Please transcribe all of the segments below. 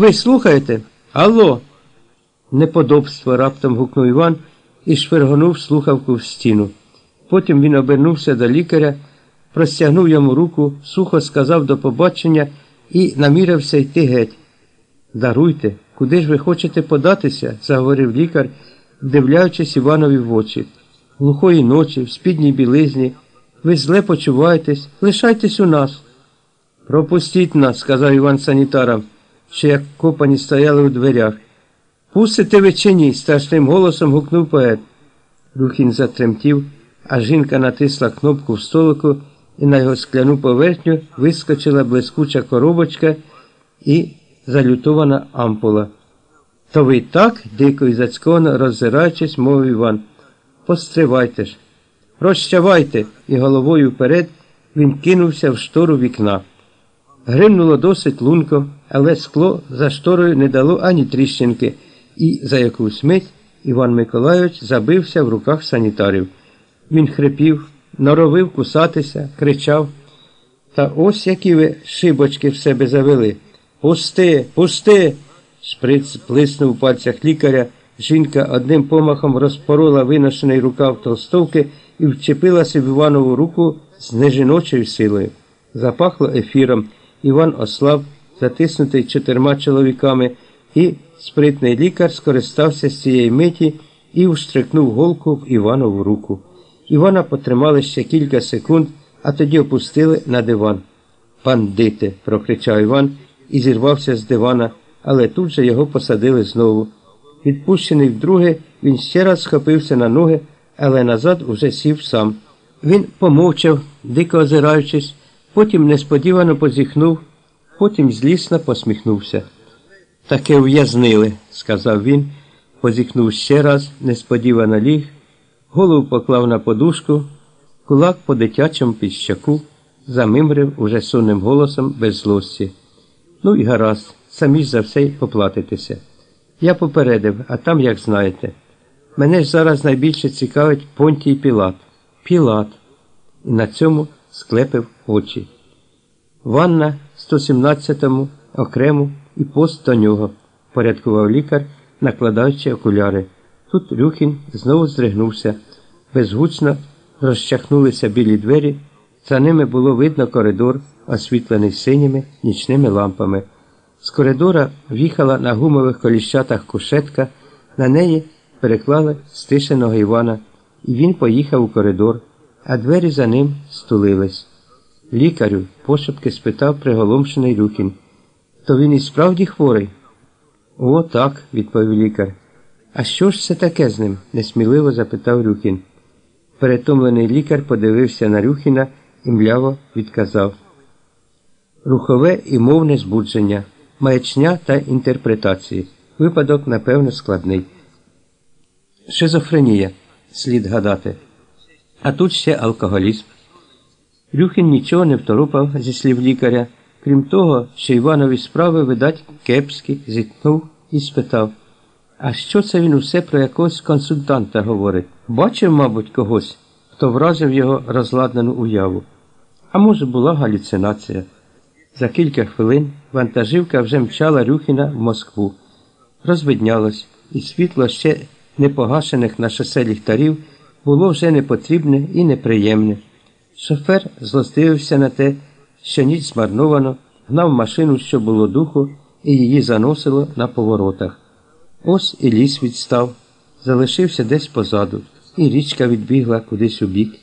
Ви слухаєте? Алло. Неподобство раптом гукнув Іван і швиргонув слухавку в стіну. Потім він обернувся до лікаря, простягнув йому руку, сухо сказав до побачення і намірився йти геть. Даруйте, куди ж ви хочете податися? заговорив лікар, вдивляючись Іванові в очі. Глухої ночі, в спідній білизні. Ви зле почуваєтесь, лишайтесь у нас. Пропустіть нас, сказав Іван санітарам, що як копані стояли у дверях. Пустите ви чи ні? страшним голосом гукнув поет. Рухін затремтів, а жінка натисла кнопку в столику, і на його скляну поверхню вискочила блискуча коробочка і залютована ампула. То ви так, дико і зацьковано роззираючись, мовив Іван. Постривайте ж. Прощавайте, і головою вперед він кинувся в штору вікна. Гримнуло досить лунко, але скло за шторою не дало ані тріщинки, і за якусь мить Іван Миколайович забився в руках санітарів. Він хрипів, норовив кусатися, кричав. Та ось які ви шибочки в себе завели. Пусти, пусти. Шприц плиснув у пальцях лікаря. Жінка одним помахом розпорола виношений рукав толстовки і вчепилася в Іванову руку з нежіночою силою. Запахло ефіром. Іван ослаб, затиснутий чотирма чоловіками, і спритний лікар скористався з цієї миті і вштрикнув голку в Іванову руку. Івана потримали ще кілька секунд, а тоді опустили на диван. Бандити, прокричав Іван і зірвався з дивана, але тут же його посадили знову. Відпущений вдруге, він ще раз схопився на ноги, але назад уже сів сам. Він помовчав, дико озираючись, потім несподівано позіхнув, потім злісно посміхнувся. Таке ув'язнили, сказав він, позіхнув ще раз, несподівано ліг, голову поклав на подушку, кулак по дитячому під щаку, замимрив уже сонним голосом без злості. Ну і гаразд, самі ж за все й поплатитеся. Я попередив, а там, як знаєте. Мене ж зараз найбільше цікавить Понтій Пілат. Пілат. І на цьому склепив очі. Ванна 117-му окрему і пост до нього, порядкував лікар, накладаючи окуляри. Тут Рюхін знову здригнувся. Безгучно розчахнулися білі двері. За ними було видно коридор, освітлений синіми нічними лампами. З коридора в'їхала на гумових коліщатах кушетка, на неї переклали стишеного Івана, і він поїхав у коридор, а двері за ним стулились. Лікарю пошепки спитав приголомшений Рюхін. То він і справді хворий? О, так, відповів лікар. А що ж це таке з ним? несміливо запитав Рюхін. Перетомлений лікар подивився на Рюхіна і мляво відказав. Рухове і мовне збудження, маячня та інтерпретації. Випадок, напевно, складний. Шизофренія, слід гадати. А тут ще алкоголізм. Рюхін нічого не второпав зі слів лікаря, крім того, що Іванові справи, видать, кепські, зітхнув і спитав А що це він усе про якогось консультанта говорить? Бачив, мабуть, когось, хто вразив його розладнену уяву. А може, була галюцинація. За кілька хвилин вантажівка вже мчала Рюхіна в Москву. Розвиднялось, і світло ще непогашених на шосе ліхтарів було вже непотрібне і неприємне. Шофер злостивився на те, що ніч змарновано, гнав машину, що було духу, і її заносило на поворотах. Ось і ліс відстав, залишився десь позаду, і річка відбігла кудись у бік.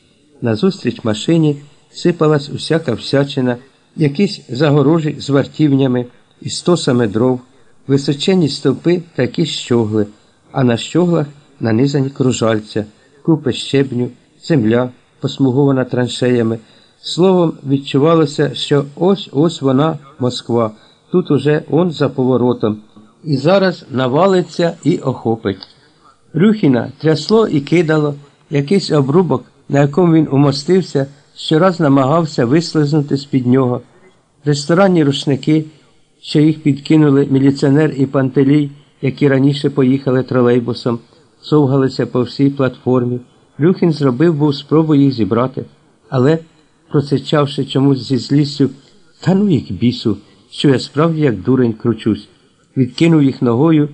Назустріч машині сипалась усяка всячина, якісь загорожі з вартівнями і стосами дров, височені стовпи та якісь щогли, а на щоглах нанизані кружальця, купи щебню, земля посмугована траншеями. Словом, відчувалося, що ось ось вона, Москва, тут уже он за поворотом, і зараз навалиться і охопить. Рюхіна трясло і кидало якийсь обрубок, на якому він умостився, щораз намагався вислизнути з-під нього. Ресторанні рушники, що їх підкинули міліціонер і пантелій, які раніше поїхали тролейбусом, совгалися по всій платформі. Рюхін зробив був спробу їх зібрати, але, просичавши чомусь зі злістю, та ну їх бісу, що я справді як дурень кручусь. відкинув їх ногою